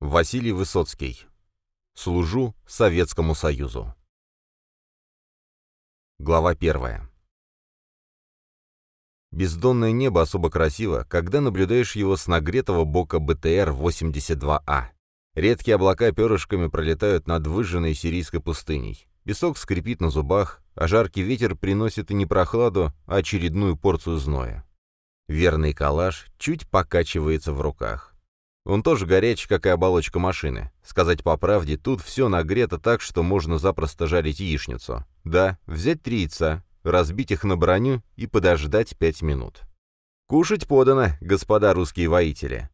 Василий Высоцкий. Служу Советскому Союзу. Глава первая. Бездонное небо особо красиво, когда наблюдаешь его с нагретого бока БТР-82А. Редкие облака перышками пролетают над выжженной сирийской пустыней. Песок скрипит на зубах, а жаркий ветер приносит и не прохладу, а очередную порцию зноя. Верный калаш чуть покачивается в руках. Он тоже горячий, как и оболочка машины. Сказать по правде, тут все нагрето так, что можно запросто жарить яичницу. Да, взять три яйца, разбить их на броню и подождать пять минут. Кушать подано, господа русские воители.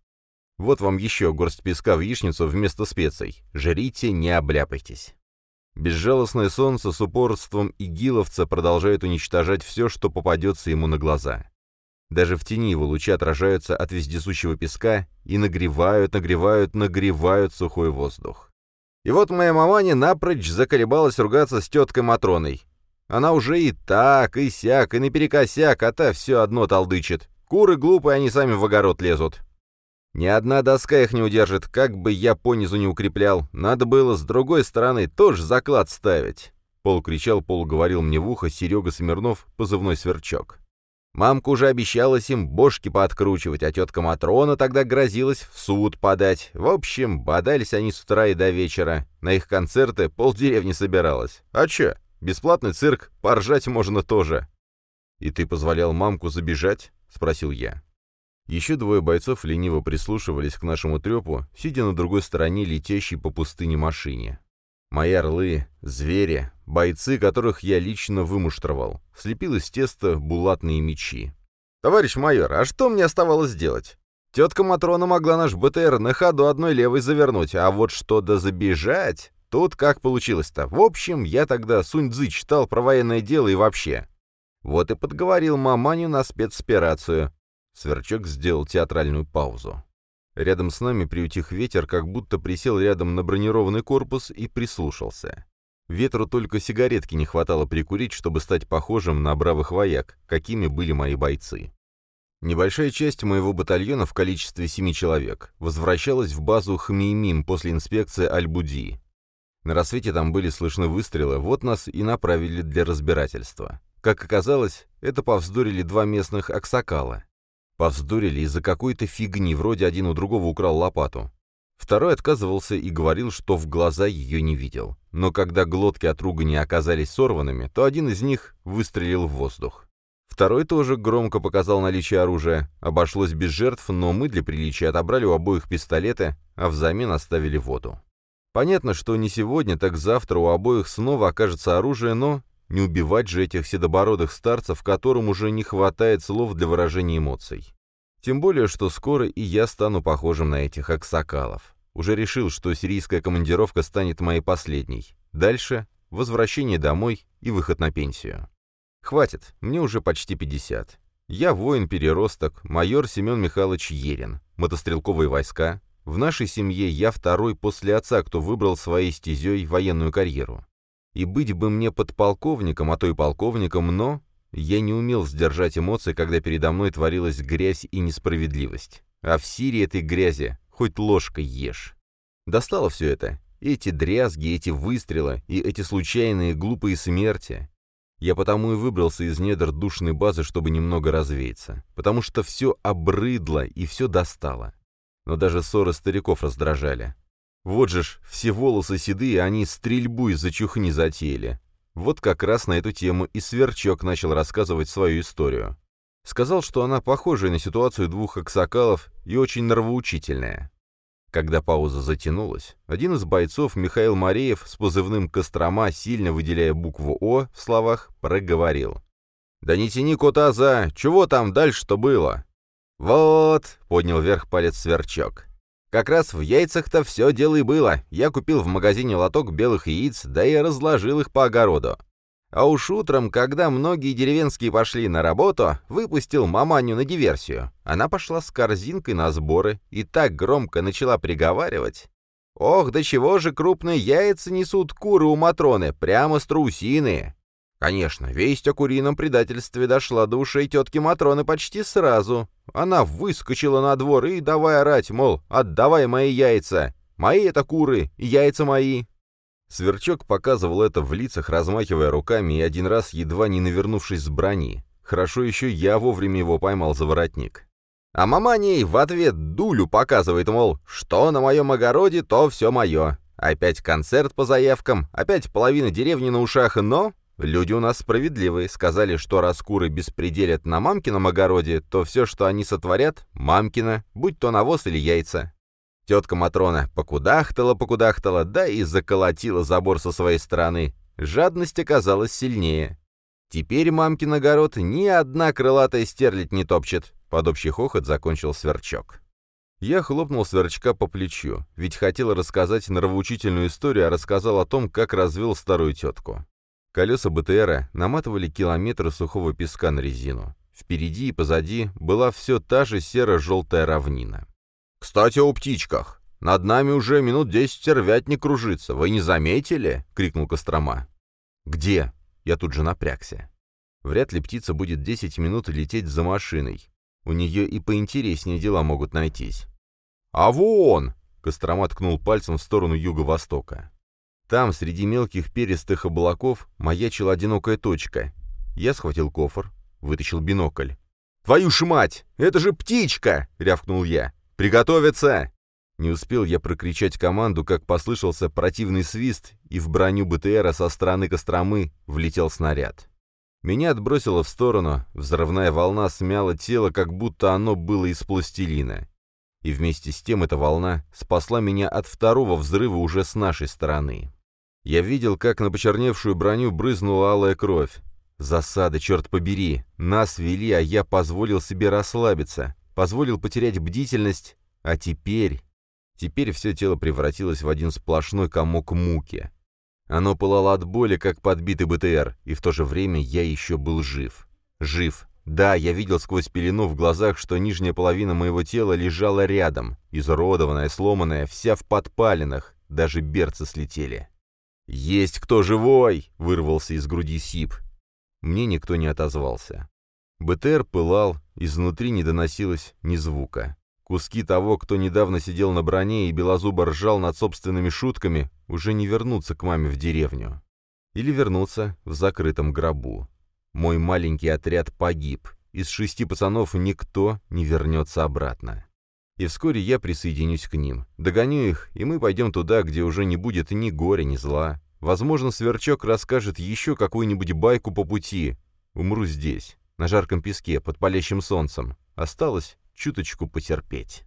Вот вам еще горсть песка в яичницу вместо специй. Жрите, не обляпайтесь. Безжалостное солнце с упорством игиловца продолжает уничтожать все, что попадется ему на глаза. Даже в тени его лучи отражаются от вездесущего песка и нагревают, нагревают, нагревают сухой воздух. И вот моя маманя напрочь заколебалась ругаться с теткой Матроной. Она уже и так, и сяк, и наперекосяк, а та все одно толдычит. Куры глупые, они сами в огород лезут. Ни одна доска их не удержит, как бы я понизу не укреплял. Надо было с другой стороны тоже заклад ставить. Пол кричал, Пол говорил мне в ухо Серега Смирнов, позывной сверчок. Мамка уже обещалась им бошки пооткручивать, а тетка Матрона тогда грозилась в суд подать. В общем, бодались они с утра и до вечера. На их концерты полдеревни собиралась. А чё, бесплатный цирк, поржать можно тоже. «И ты позволял мамку забежать?» — спросил я. Еще двое бойцов лениво прислушивались к нашему трепу, сидя на другой стороне летящей по пустыне машине. Мои орлы, звери, бойцы, которых я лично вымуштровал. Слепил из теста булатные мечи. «Товарищ майор, а что мне оставалось делать? Тетка Матрона могла наш БТР на ходу одной левой завернуть, а вот что да забежать, тут как получилось-то. В общем, я тогда Сунь-Дзы читал про военное дело и вообще. Вот и подговорил маманю на спецоперацию. Сверчок сделал театральную паузу. Рядом с нами приутих ветер, как будто присел рядом на бронированный корпус и прислушался. Ветру только сигаретки не хватало прикурить, чтобы стать похожим на бравых вояк, какими были мои бойцы. Небольшая часть моего батальона в количестве семи человек возвращалась в базу Хмеймим после инспекции Аль-Буди. На рассвете там были слышны выстрелы, вот нас и направили для разбирательства. Как оказалось, это повздорили два местных аксакала. Повздорили из-за какой-то фигни, вроде один у другого украл лопату. Второй отказывался и говорил, что в глаза ее не видел. Но когда глотки от ругани оказались сорванными, то один из них выстрелил в воздух. Второй тоже громко показал наличие оружия. Обошлось без жертв, но мы для приличия отобрали у обоих пистолеты, а взамен оставили воду. Понятно, что не сегодня, так завтра у обоих снова окажется оружие, но не убивать же этих седобородых старцев, которым уже не хватает слов для выражения эмоций. Тем более, что скоро и я стану похожим на этих аксакалов. Уже решил, что сирийская командировка станет моей последней. Дальше — возвращение домой и выход на пенсию. Хватит, мне уже почти 50. Я воин-переросток, майор Семен Михайлович Ерин, мотострелковые войска. В нашей семье я второй после отца, кто выбрал своей стезей военную карьеру. И быть бы мне подполковником, а то и полковником, но я не умел сдержать эмоции, когда передо мной творилась грязь и несправедливость. А в Сирии этой грязи хоть ложкой ешь. Достало все это. Эти дрязги, эти выстрелы и эти случайные глупые смерти. Я потому и выбрался из недр душной базы, чтобы немного развеяться. Потому что все обрыдло и все достало. Но даже ссоры стариков раздражали. Вот же ж, все волосы седые, они стрельбу из-за чухни затеяли. Вот как раз на эту тему и Сверчок начал рассказывать свою историю. Сказал, что она похожая на ситуацию двух аксакалов и очень нравоучительная. Когда пауза затянулась, один из бойцов, Михаил Мареев, с позывным «Кострома», сильно выделяя букву «О» в словах, проговорил. «Да не тяни кота за... Чего там дальше-то было?» «Вот», — поднял вверх палец Сверчок. Как раз в яйцах-то все дело и было. Я купил в магазине лоток белых яиц, да и разложил их по огороду. А уж утром, когда многие деревенские пошли на работу, выпустил маманю на диверсию. Она пошла с корзинкой на сборы и так громко начала приговаривать. «Ох, до чего же крупные яйца несут куры у Матроны, прямо страусиные!» Конечно, весть о курином предательстве дошла до ушей тетки Матроны почти сразу. Она выскочила на двор и давай орать, мол, отдавай мои яйца. Мои это куры, яйца мои!» Сверчок показывал это в лицах, размахивая руками и один раз едва не навернувшись с брони. Хорошо еще я вовремя его поймал за воротник. А маманей в ответ дулю показывает, мол, что на моем огороде, то все мое. Опять концерт по заявкам, опять половина деревни на ушах, но люди у нас справедливые. Сказали, что раз куры беспределят на мамкином огороде, то все, что они сотворят, мамкино, будь то навоз или яйца. Тетка Матрона покудахтала-покудахтала, да и заколотила забор со своей стороны. Жадность оказалась сильнее. Теперь мамкин огород ни одна крылатая стерлядь не топчет. Под общий хохот закончил сверчок. Я хлопнул сверчка по плечу, ведь хотел рассказать нравоучительную историю, а рассказал о том, как развел старую тетку. Колеса БТРа наматывали километры сухого песка на резину. Впереди и позади была все та же серо-желтая равнина. «Кстати, о птичках. Над нами уже минут десять тервятник кружится. Вы не заметили?» — крикнул Кострома. «Где?» — я тут же напрягся. Вряд ли птица будет десять минут лететь за машиной. У нее и поинтереснее дела могут найтись. «А вон!» — Кострома ткнул пальцем в сторону юго-востока. Там, среди мелких перистых облаков, маячила одинокая точка. Я схватил кофр, вытащил бинокль. «Твою ж мать! Это же птичка!» — рявкнул я. «Приготовиться!» Не успел я прокричать команду, как послышался противный свист, и в броню БТРа со стороны Костромы влетел снаряд. Меня отбросило в сторону, взрывная волна смяла тело, как будто оно было из пластилина. И вместе с тем эта волна спасла меня от второго взрыва уже с нашей стороны. Я видел, как на почерневшую броню брызнула алая кровь. Засада, черт побери! Нас вели, а я позволил себе расслабиться, позволил потерять бдительность, а теперь... Теперь все тело превратилось в один сплошной комок муки. Оно пылало от боли, как подбитый БТР, и в то же время я еще был жив. Жив. Да, я видел сквозь пелену в глазах, что нижняя половина моего тела лежала рядом, изуродованная, сломанная, вся в подпалинах, даже берцы слетели. «Есть кто живой!» — вырвался из груди Сип. Мне никто не отозвался. БТР пылал, изнутри не доносилось ни звука. Куски того, кто недавно сидел на броне и белозубо ржал над собственными шутками, уже не вернутся к маме в деревню. Или вернутся в закрытом гробу. Мой маленький отряд погиб. Из шести пацанов никто не вернется обратно. И вскоре я присоединюсь к ним. Догоню их, и мы пойдем туда, где уже не будет ни горя, ни зла. Возможно, Сверчок расскажет еще какую-нибудь байку по пути. Умру здесь, на жарком песке, под палящим солнцем. Осталось чуточку потерпеть.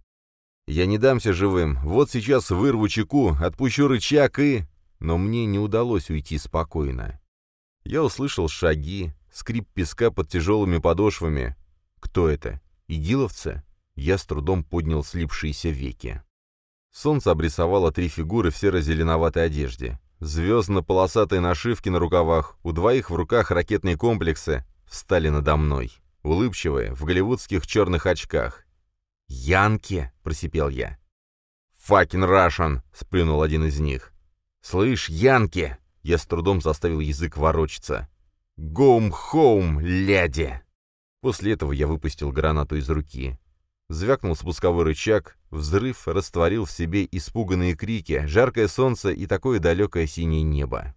Я не дамся живым. Вот сейчас вырву чеку, отпущу рычаг и... Но мне не удалось уйти спокойно. Я услышал шаги, скрип песка под тяжелыми подошвами. Кто это? Игиловцы? Я с трудом поднял слипшиеся веки. Солнце обрисовало три фигуры в серо-зеленоватой одежде. Звездно-полосатые нашивки на рукавах, у двоих в руках ракетные комплексы, встали надо мной улыбчивые, в голливудских черных очках. «Янки!» — просипел я. «Fucking Russian!» — сплюнул один из них. «Слышь, Янки!» — я с трудом заставил язык ворочаться. «Go home, бляди!» После этого я выпустил гранату из руки. Звякнул спусковой рычаг, взрыв растворил в себе испуганные крики, жаркое солнце и такое далекое синее небо.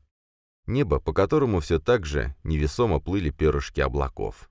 Небо, по которому все так же невесомо плыли перышки облаков.